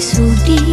sudi